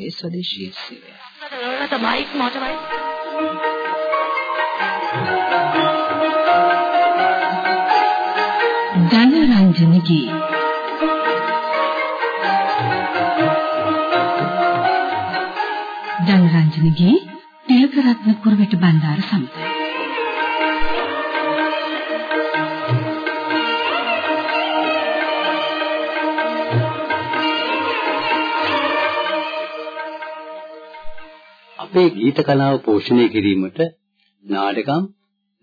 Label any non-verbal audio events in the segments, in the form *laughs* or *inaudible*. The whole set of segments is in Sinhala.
ඒ ස්වදේශීය සේවය. තමයි මොටවයි. ජනරන්ජනගේ ජනරන්ජනගේ තිලකරත්න කුරුවෙට බණ්ඩාර සමඟ අපේ ගීත කලාව පෝෂණය කිරීමට නාටකම්,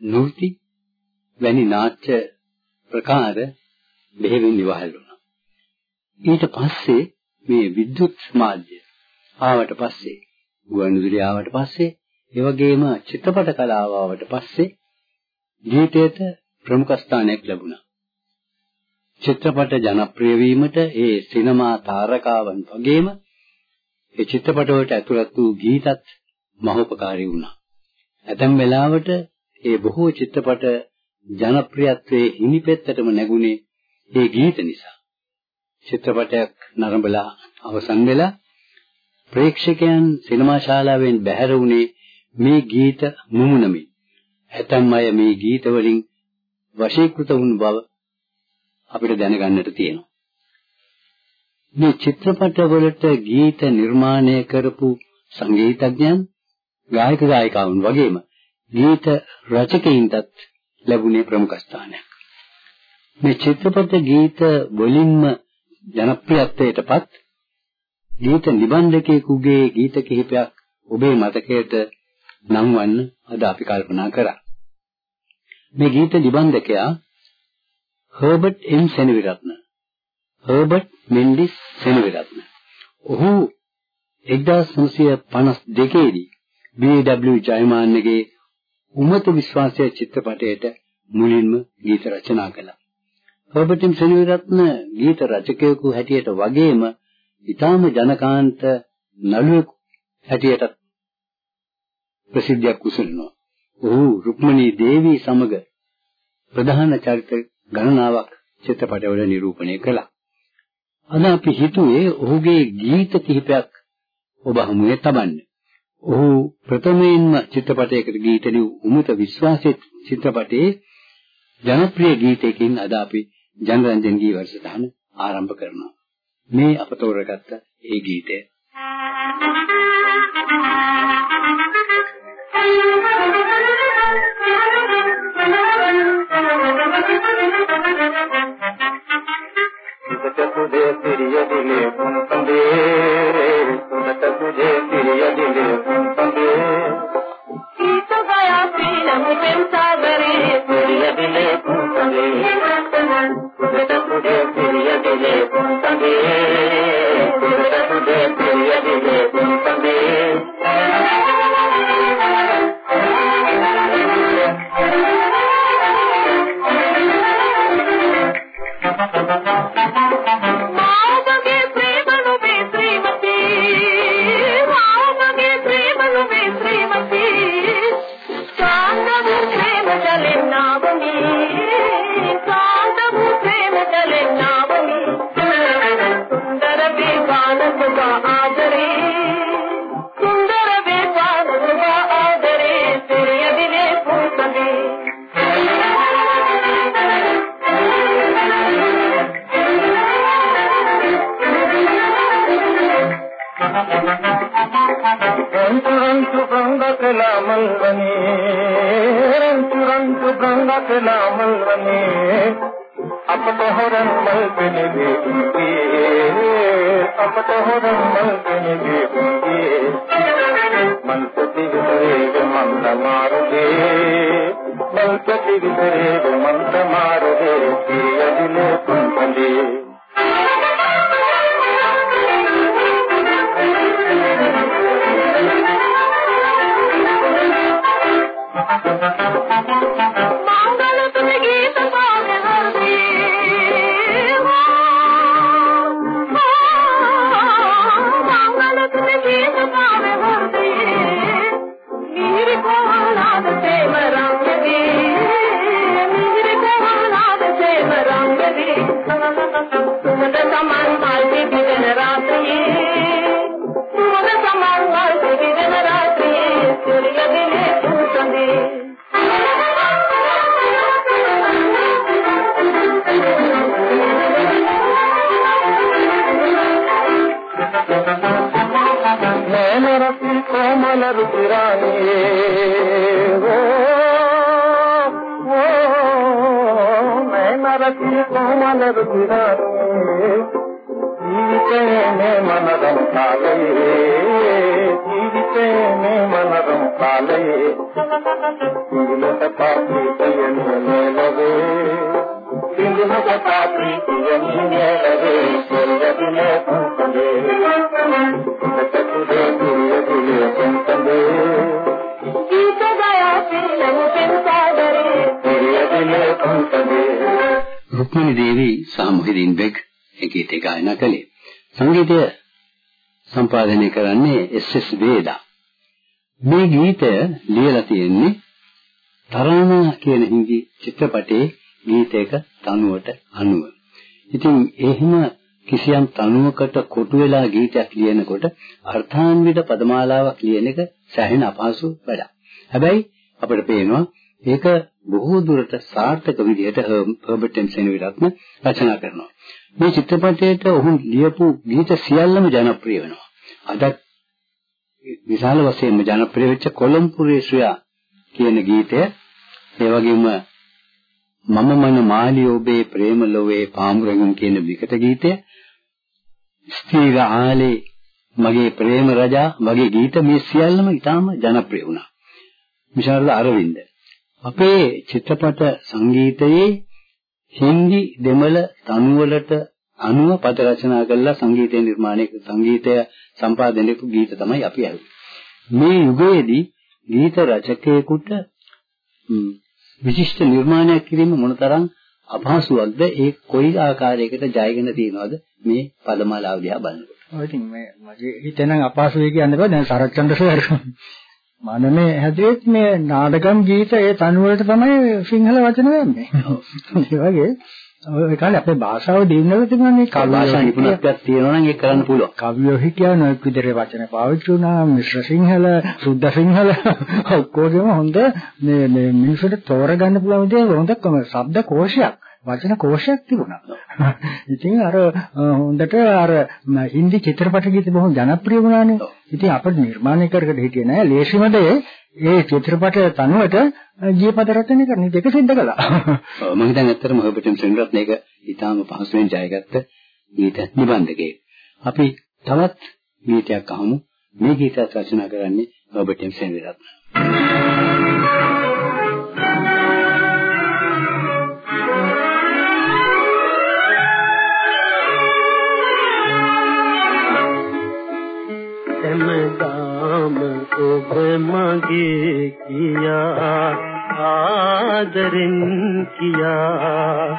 නෘත්‍ය වැනි නාට්‍ය ප්‍රකාර බෙහෙවින් ඉවහල් වුණා. ඊට පස්සේ මේ විද්‍යුත් මාධ්‍ය ආවට පස්සේ ගුවන්විදුලි ආවට පස්සේ ඒ වගේම චිත්‍රපට කලාව ආවට පස්සේ ගීතයට ප්‍රමුඛ ස්ථානයක් ලැබුණා. චිත්‍රපට ජනප්‍රිය වීමට ඒ සිනමා තාරකාවන් වගේම ඒ චිත්‍රපට වලට ඇතුළත් වූ ගීතත් මහෝපකාරී වුණා. ඇතැම් වෙලාවට ඒ බොහෝ චිත්‍රපට ජනප්‍රියත්වයේ හිමිපෙත්තටම නැගුණේ ඒ ගීත නිසා. චිත්‍රපටයක් නරඹලා අවසන් වෙලා ප්‍රේක්ෂකයන් සිනමා ශාලාවෙන් බැහැර වුණේ මේ ගීත මුමුණමින්. ඇතැම් අය මේ ගීත වලින් වශීකృత වුණු බව අපිට දැනගන්නට තියෙනවා. මේ චිත්‍රපටවලට ගීත නිර්මාණය කරපු සංගීතඥයන් ගායක ගායිකාවන් වගේම ගීත රචකයින්ටත් ලැබුණේ ප්‍රමුඛ ස්ථානයක්. මේ චිත්‍රපට ගීත වලින්ම ජනප්‍රියත්වයටපත් ගීත නිබන්ධකයෙකුගේ ගීත කිහිපයක් ඔබේ මතකයට නම්වන්න අද අපි කල්පනා කරා. මේ ගීත නිබන්ධකයා Herbert M Seneviratne. Herbert Mendis Seneviratne. ඔහු 1952 දී B.W. ජයමාන්නගේ උමතු විශ්වාසය චිත්‍රපටයට මුලින්ම ගීත රචනා කළා. හර්බර්ට් එම් සෙනවිරත්න ගීත රචකයෙකු හැටියට වගේම ඊටාම ජනකාන්ත නළුවෙකු හැටියට ප්‍රසිද්ධියක් උසුලනවා. ඔහු රුක්මනී දේවී සමග ප්‍රධාන චරිත ගණනාවක් චිත්‍රපටවල නිරූපණය කළා. අද අපි හිතුවේ ඔහුගේ ගීත කිහිපයක් ඔබ හමුවේ තබන්න. ඔහු ප්‍රථමයෙන්ම චිත්‍රපටයකට ගීත ලියු උමුත විශ්වාසයේ චිත්‍රපටයේ ජනප්‍රිය ගීතයකින් අද අපි ජනරන්ජන් ගී වර්ෂදාන ආරම්භ කරනවා. මේ අප තෝරගත්ත ඒ ගීතය. සිතට තුදේ සිරිය දිනේ පුන් සඳේ සුදට තුදේ සිරිය දිනේ friends Oh, my God. منر به ري هو نريري جي منم ڪاليچ منرم ڪال. Rukmani දේවී සහ මොහිදින් බෙග් ඒ ගීතය ගායනා කළේ. සංගීතය සම්පාදනය කරන්නේ එස්.එස්. වේදා. මේ ගීතය ලියලා තියෙන්නේ තරානා කියන හින්දි චිත්‍රපටයේ ගීතයක තනුවට අනුව. ඉතින් එහෙම කිසියම් තනුවකට කොටු වෙලා ගීතයක් ලියනකොට අර්ථාන්විත පදමාලාවක් ලියන එක සෑහෙන අපහසු වැඩක්. හැබැයි අපිට පේනවා ඒක බොහෝ දුරට සාර්ථක විදිහට හර්බර්ට් එම් සෙනවිරත්න රචනා කරනවා. මේ චිත්‍රපටයේට ඔහු ලියපු ගීත සියල්ලම ජනප්‍රිය වෙනවා. අද විශාල වශයෙන්ම ජනප්‍රිය වෙච්ච කොළඹපුරේ ශ්‍රියා කියන ගීතය ඒ වගේම මම මන මාලි ඔබේ ප්‍රේම ලෝවේ පාමුරගෙන් කියන විකට ගීතය ස්ථීර ආලේ මගේ ප්‍රේම රජා වගේ ගීත මේ සියල්ලම ඉතාම ජනප්‍රිය වුණා. විශාරද අරවින්ද අපේ චිත්‍රපට සංගීතයේ හින්දි දෙමළ තනුවලට අනුව පද රචනා කරලා සංගීතය නිර්මාණය සංගීතය සම්පාදනය කරපු ගීත තමයි අපි අහුවේ. මේ යුගයේදී ගීත රචකයෙකුට විශිෂ්ට නිර්මාණයක් කිරීම මොනතරම් අපහසුවක්ද? ඒ කොයි ආකාරයකට ජයගෙන තියනවද? මේ පදමාලාව දිහා බලනකොට. ඔය ඉතින් මේ මගේ හිතෙනම් අපහසු වෙයි කියන්නේ බෑ. දැන් සරච්චන්ද්‍ර සර් මනමේ හැදුවෙත් මේ නාටකම් ගීත ඒ තනුව වලට තමයි සිංහල වචන වෙන්නේ. *laughs* ඒ වගේ ඔය කාලේ අපේ භාෂාව දිනනකොට තිබුණා මේ කවි භාෂා නිපුණත්වයක් තියෙනවා නම් ඒක කරන්න පුළුවන්. කවියෝ හිටියා නොයෙක් විදිහේ වචන පාවිච්චි වුණා මිශ්‍ර සිංහල, සුද්ධ සිංහල ඔක්කොගෙම හොඳ මේ මේ මිනිසුන්ට තෝරගන්න පුළුවන් විදිහේ හොඳ ශබ්ද කෝෂයක් වචන කෝෂයක් තිබුණා. ඉතින් අර හොඳට අර හින්දි චිත්‍රපට ගීත බොහොම ජනප්‍රිය වුණානේ. ඉතින් අපිට නිර්මාණය කරකට හිටියේ නෑ ලේසිමද ඒ චිත්‍රපට තනුවට ගීපද රචනය කරන දෙක සිද්ධ කළා. ඔව් මම හිතන්නේ ඇත්තටම හර්බර්ට් සෙන්රත් මේක ඊටාම පහසුවෙන් ජයගත්ත ගීත නිබන්ධකයෙක්. අපි තවත් ගීතයක් අහමු. මේ ගීතය රචනා කරන්නේ හර්බර්ට් සෙන්රත්. හැමදාම ඔබ මගේ කියා ආදරෙන් කියා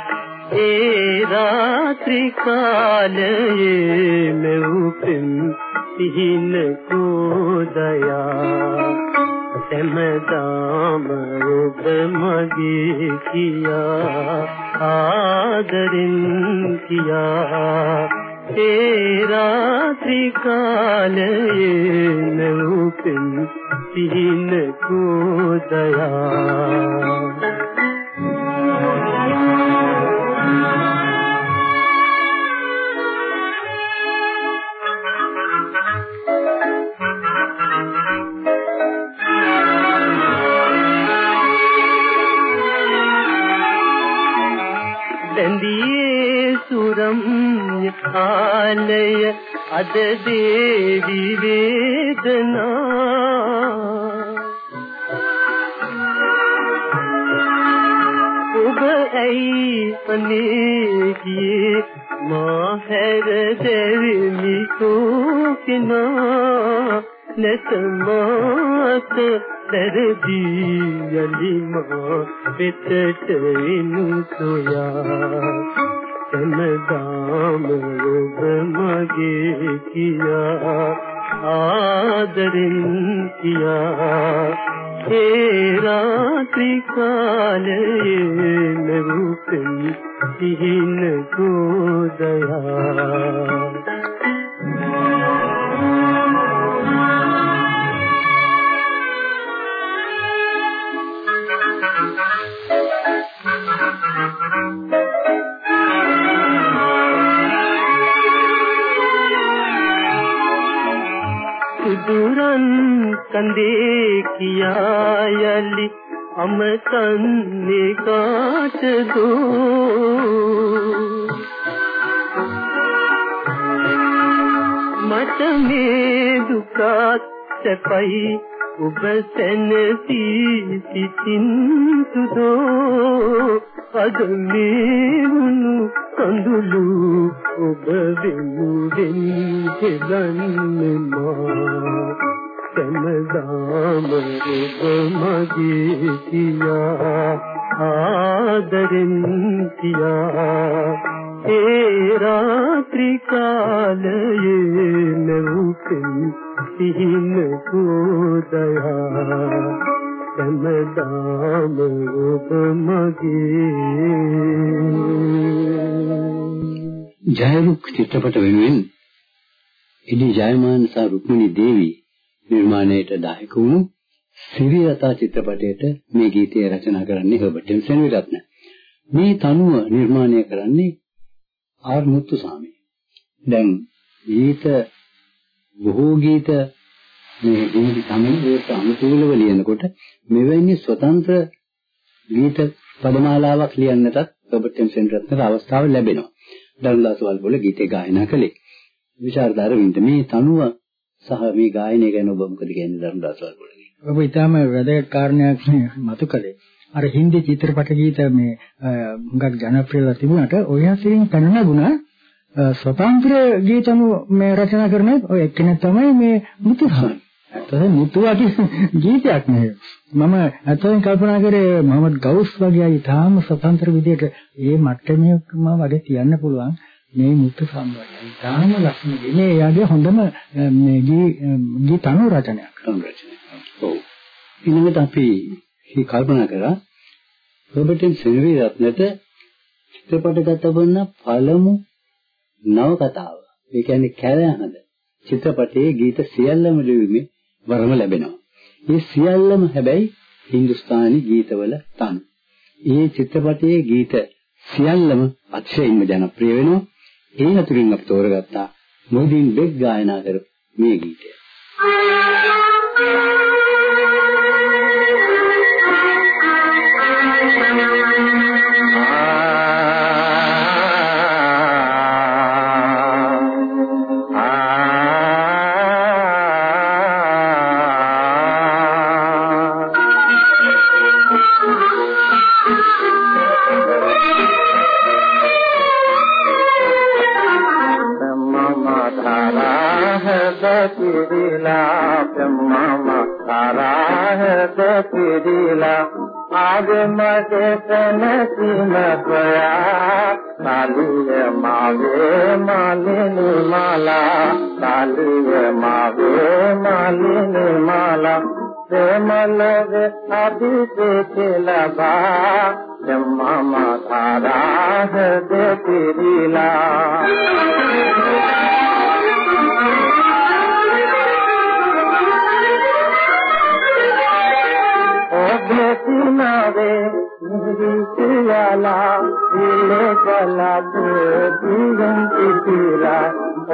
ඒ රාත්‍රී කාලයේ මෙව්පෙම් සිහින කෝදයා හැමදාම ඔබ මගේ කියා ආදරෙන් කියා ඒ රාත්‍රී කාලයේ නවුපෙන් සිහින කෝදයා. සුරම්ය ආලය අද දේවි වේදනා. ඔබ ඇයි අනේ කියේ මා හැර දෙවිමි කෝකිනා නැතමාත දරදී යලිමා පිටට ඉනු සොයා සමදාම ඔබ මගේ කියා ආදරෙන් කියා ඒ රාත්‍රී කාලයේ නරුපෙන් සිහින ගෝදයා සුදුරන් කඳේ කියා යලි අමතන්නේ කාටදෝ? මට මේ දුකත් සැපයි ඔබ සැනසී සිටින් සුදෝ අද මේ වුණු කඳුළු ඔබ වෙනුවෙන් හෙලන්නේ මා. සමදාම ඔබ මගේ කියා ආදරෙන් කියා ඒ රාත්‍රී කාලයේ නරුපෙන් සිහින කෝදයා. සමදාම ඔබ මගේ ජයරුක් චිත්‍රපට වෙනුවෙන් ඉදි ජයමාන සහ රුක්මිණී දේවී නිර්මාණයට දායක වුණු සිරියතා චිත්‍රපටයට මේ ගීතය රචනා කරන්නේ හර්බර්ට් ටෙම්සන් විරත්න. මේ තනුව නිර්මාණය කරන්නේ ආර් මුත්තුසාමි. දැන් ගීත බොහෝ ගීත මේ හින්දි තමිල් ඒත් අනුකූලව ලියනකොට මෙවැනි ස්වතන්ත්‍ර ගීත පදමාලාවක් ලියන්නටත් රොබර්ට් ටෙම්සන් රත්නට අවස්ථාව ලැබෙනවා. දරුලාස් වල්පොල ගීතේ ගායනා කළේ. විචාරදාර වින්ද මේ තනුව සහ මේ ගායනය ගැන ඔබ මොකද කියන්නේ දරුලාස් වල්පොල? ඔබ ඊටම වැදගත් කාරණයක් මතු කළේ. අර හින්දි චිත්‍රපට ගීත මේ හුඟක් ජනප්‍රියව තිබුණාට ඔය හසිරින් පැන නැගුණා ස්වතන්ත්‍ර ගීතනු මේ රචනා කරන ඔය එක්කෙනෙක් තමයි මේ මුතුහාමි. ඇත්තටම මුතුවාගේ ගීතයක් නෙවෙයි. මම ඇත්තටම කල්පනා කරේ මොහමඩ් ගවුස් වගේ ඊටාම ස්වතන්ත්‍ර විදිහට ඒ මට්ටමේම වගේ තියන්න පුළුවන් මේ මුතු සම්බන්ධයි. ඊටාම ලස්සන මේ යාගේ හොඳම මේ ගී ගීතනු රචනයක්. රචනයක්. ඔව්. ඊළඟට අපි මේ කල්පනා කරා රොබර්ටන් සෙනරි රත්නට චිත්‍රපටගත වන පළමු නවකතාව. ඒ කියන්නේ කැලෑහඳ චිත්‍රපටයේ ගීත සියල්ලම ලිවීමේ වරම ලැබෙනවා. මේ සියල්ලම හැබැයි හින්දුස්තානි ගීතවල තනු. මේ චිත්‍රපටයේ ගීත සියල්ලම අතිශයින්ම ජනප්‍රිය වෙනවා. ඒ අතුරින් අපි තෝරගත්තා මොහොදින් බෙක් ගායනා කරපු මේ ගීතය. මගේ තනසිම සොයා කාලිය මාගේ මාලිනි මාලා කාලිය මාගේ මාලිනි මාලා ප්‍රේමලගේ අභිෂේක ලබා යම්මම තාරා සිනාවේ නිදි සියලා දිලේ කලතේ දිගන් කිතිලා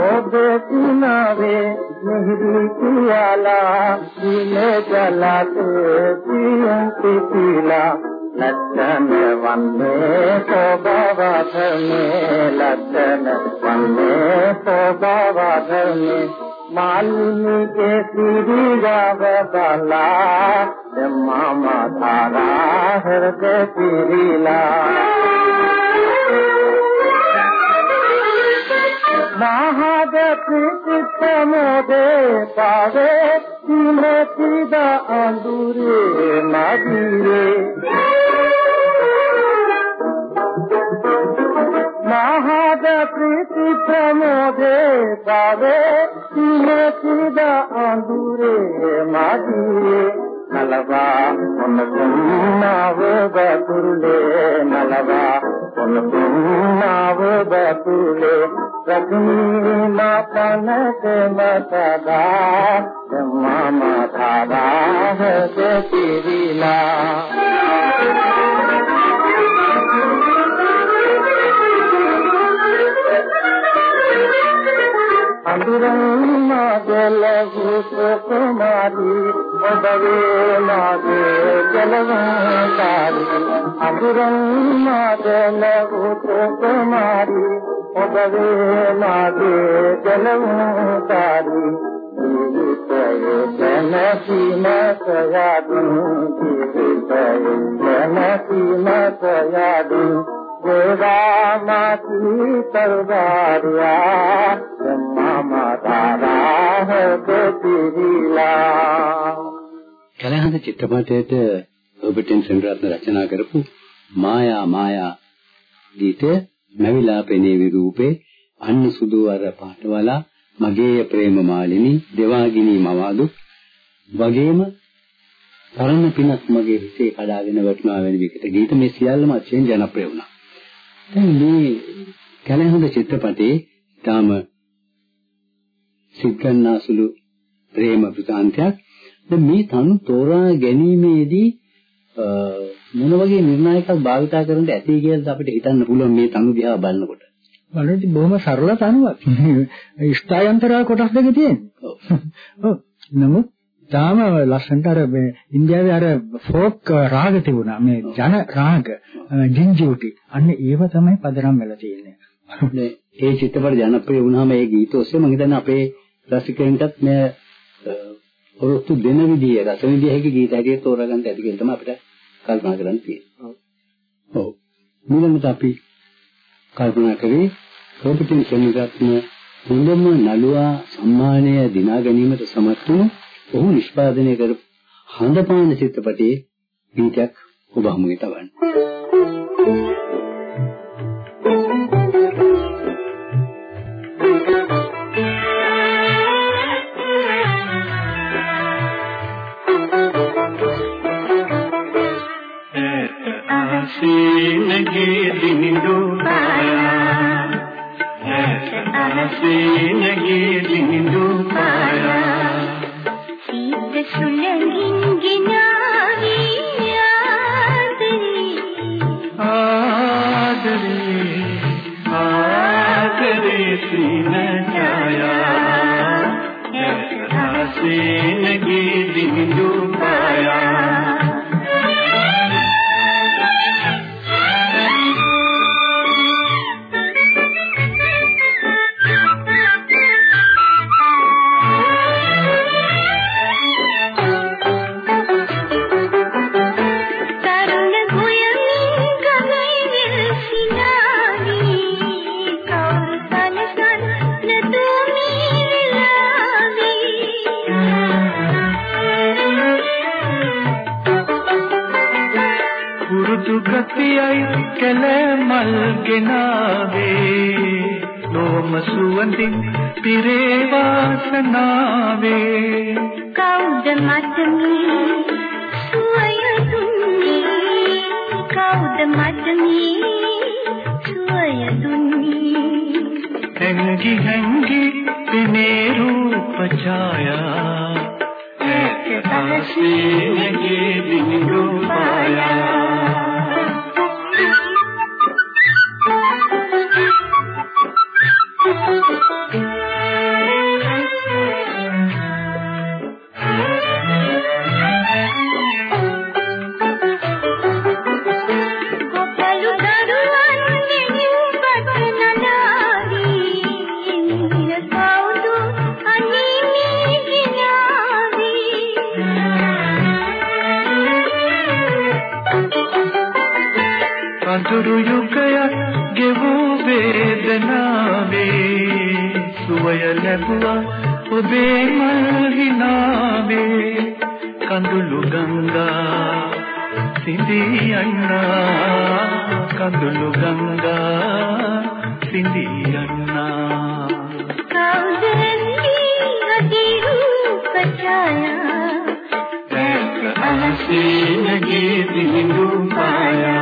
ඔබ සිනාවේ නිදි සියලා දිලේ කලතේ දිගන් කිතිලා ලක්ෂණ වන්නේ සෝභවධනේ ලක්ෂණ වන්නේ සෝභවධනේ මාලිනී කේ සිරිගව බලා ධම්මා මාතාරා හරක පිරිලා මහද පිටිතම දේ පාවේ තිමෙතිද අඳුරේ නදීරේ මහද ප්‍රීති ප්‍රමෝදේ පාවේ තිමෙතිද අඳුරේ නදීරේ නලවා මොන සුන්නාව බතුලේ නලවා මොන සුන්නාව බතුලේ රකිනී මාතනක මතදා සම්මා මාතදා හසතිවිලා අඳුරන් මාදල කුමාරී ඔබවේ මාගේ ජලවකාරී අඳුරන් මාදන භූත කුමාරී ඔබවේ මාගේ ජලවකාරී ජීවිතයේ නැතිම සයාදුන් ජීවිතයේ නැතිම සයාදුන් දේවාමාති තල්වාරියා මමතාරා හදතිරිලා කලහඳ චිත්‍රපටයේට රොබර්ටන් සෙන්රත්න රචනා කරපු මායා මායා ගීතය නැවිලා පෙනේ විරූපේ අන්න සුදු අර පාටවලා මගේ ප්‍රේම මාලිනී දෙවාගිනී මවාදු වගේම තරණ පිනක් මගේ හිතේ කඩාගෙන වැටුණා වෙන විකට ගීත මේ සියල්ලම අත්‍යන්ත ජනප්‍රිය වුණා. දැන් මේ කැලහඳ චිත්‍රපටයේ තාම සිද්ධාන්නාසුළු ප්‍රේම වෘතාන්තයක්. දැන් මේ තනු තෝරා ගැනීමේදී මොන වගේ නිර්ණායකයක් භාවිතා කරන්න ඇති කියලාද අපිට හිතන්න පුළුවන් මේ තනු දිහා බලනකොට. බලද්දි බොහොම සරල තනුවක්. *laughs* ස්ථායන්තරා කොටස් දෙක තියෙනවා. ඔව්. නමුත් තාම ලස්සනට අර මේ ඉන්දියාවේ අර ෆෝක් රාග තිබුණා. මේ ජන රාග, ජින්ජූටි. අන්න ඒව තමයි පදනම් වෙලා තියෙන්නේ. මේ ඒ චිත්‍රපට ජනප්‍රිය වුණාම ඒ ගීත ඔස්සේ මම හිතන්නේ අපේ රසිකයන්ටත් මේ ඔරොත්තු දෙන විදිය රස විදිය හැකි ගීත හැටියට තෝරාගන්න ඇති කියලා තමයි අපිට කල්පනා කරන්න තියෙන්නේ. ඔව්. ඊළඟට අපි කල්පනා කරේ රොබර්ටින් සෙන්ගත්න හොඳම නළුවා සම්මානය දිනා ගැනීමට සමත් වුණු ඔහු නිෂ්පාදනය කරපු හඳපාන චිත්‍රපටයේ ගීතයක් ඔබ හමුවේ තවන්න. අහසේනගේ දිනිදු පායා සීත සුළඟින් ගිනාවි ආදරේ ආදරේ ආදරේ සින ඡායා අහසේනගේ දිනිදු පායා පුරුදු ගතියයි කැලමල් ගෙනාවේ. ලෝම සුවඳින් පිරේ වාසනාවේ. කවුද මතමි සුවය දුන්නේ. කවුද මතමි සුවය දුන්නේ. හැංගි හැංගි පෙනේ රූප ඡායා. ඈත ආසීනගේ දිනු පායා පචායා අහසේනගේ දිනු පායා.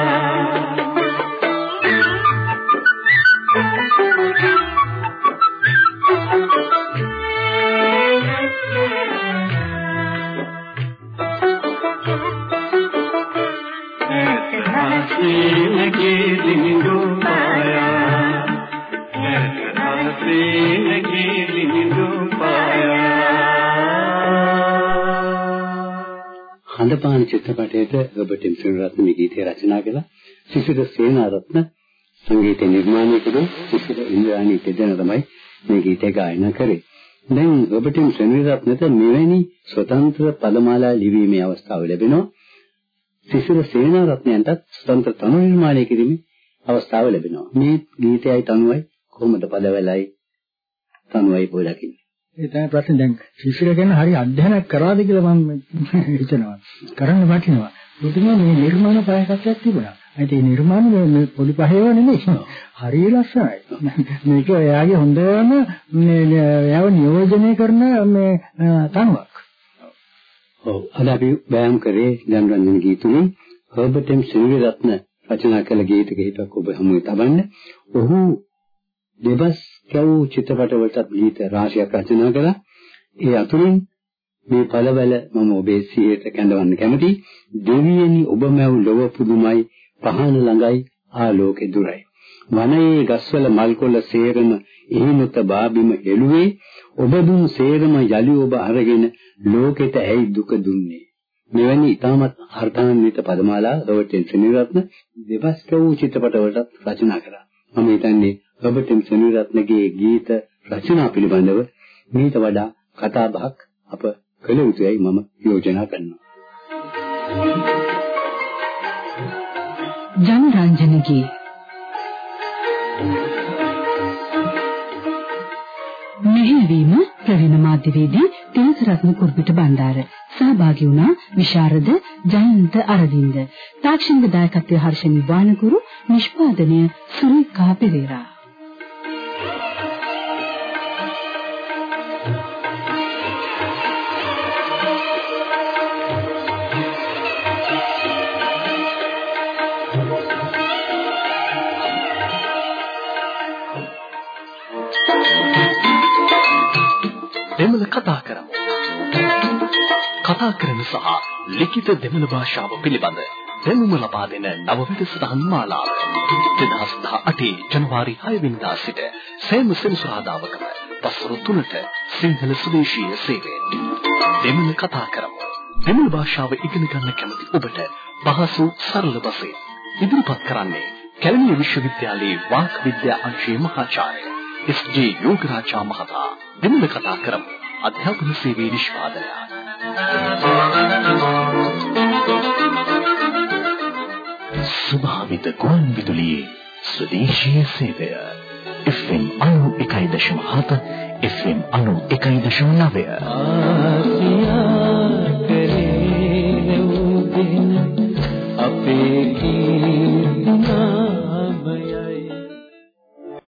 චිත්‍රපටයට රොබර්ට් එම් සෙනරත්න මේ ගීතය රචනා කළා. සිසිර සේනාරත්න සංගීත නිර්මාණය කළේ සිසිර ඉන්ද්‍රාණි දෙදෙන තමයි මේ ගීතය ගායනා කරේ. දැන් රොබර්ට් එම් සෙනරත්නට මෙවැනි ස්වතන්ත්‍ර පදමාලා ලිවීමේ අවස්ථාව ලැබෙනවා. සිසිර සේනාරත්නයන්ටත් ස්වතන්ත්‍ර තනු නිර්මාණය කිරීමේ අවස්ථාව ලැබෙනවා. මේ ගීතයයි තනුවයි කොහොමද පදවලයි තනුවයි පොය දකින්නේ. ඒ තමයි ප්‍රශ්නේ දැන් ශිෂ්‍යර ගැන හරි අධ්‍යයනයක් කරාද කියලා මම හිතනවා. කරන්න වටිනවා. මුතුමා මේ නිර්මාණ පහකටයක් තිබුණා. ඒ නිර්මාණ මේ පොඩි පහේව නෙමෙයි. හරිය ලස්සනයි. මේක එයාගේ හොඳම මේ එයාව නියෝජනය කරන මේ තනුවක්. ඔව් අද අපි බෑම් කරේ ජනරන්ජන ගීතුනේ හර්බර්ට් එම් සිල්වරත්න රචනා කළ ගීත කිහිපයක් ඔබ හමුවේ තබන්න. ඔහු දෙබස් කැවූ චිත්‍රපටවලට ගීත රාශියක් රචනා කළා. ඒ අතුරින් මේ පළවැල මම ඔබේ සිහියට කැඳවන්න කැමතියි. දෙවියනි ඔබ මැව් ලොව පුදුමයි පහන ළඟයි ආලෝකෙ දුරයි. වනයේ ගස්වල මල්කොළ සේරම එහිනුත බාබිම හෙළුවේ ඔබ දුන් සේරම යලි ඔබ අරගෙන ලෝකෙට ඇයි දුක දුන්නේ මෙවැනි ඉතාමත් අර්ථාන්විත පදමාලා රොබර්ට් එන් සෙනවිරත්න දෙබස් වූ චිත්‍රපටවලට රචනා කළා. මම හිතන්නේ රොබර්ට් එන් සෙනවිරත්නගේ ගීත රචනා පිළිබඳව මීට වඩා කතා බහක් අප කළ යුතුයයි මම යෝජනා කරනවා. ජනරංජනගේ මෙහෙවීම ප්‍රවීණ මාධ්‍යවේදී තිලකරත්න කුරුපිට බණ්ඩාර. සහභාගී වුණා විශාරද ජයන්ත අරවින්ද. තාක්ෂණික දායකත්වයේ හර්ෂණී වානකුරු නිෂ්පාදනය සුනිකා පෙරේරා. කතා කරන සහ ලිඛිත දෙමළ භාෂාව පිළිබඳ දැනුම ලබා දෙන නව වැඩසටහන් මාලාව 2018 ජනවාරි 6 වෙනිදා සිට සෑම සෙනසුරාදාවකම පස්වරු 3ට සිංහල සුදේශීය සේවයෙන්. දෙමළ කතා කරමු. දෙමළ භාෂාව ඉගෙන ගන්න කැමති ඔබට පහසු සරල බසින් ඉදිරිපත් කරන්නේ කැලණිය විශ්වවිද්‍යාලයේ වාක් විද්‍යා අංශයේ මහාචාර්ය එස්.ජේ යෝගරාජා මහතා. දෙමළ කතා කරමු. අධ්‍යාපන සේවයේ නිෂ්පාදනය. සුභාවිත ගුවන් විදුලියේ ස්වදේශීය සේවය. FM 91.7 FM 91.9 ආසියා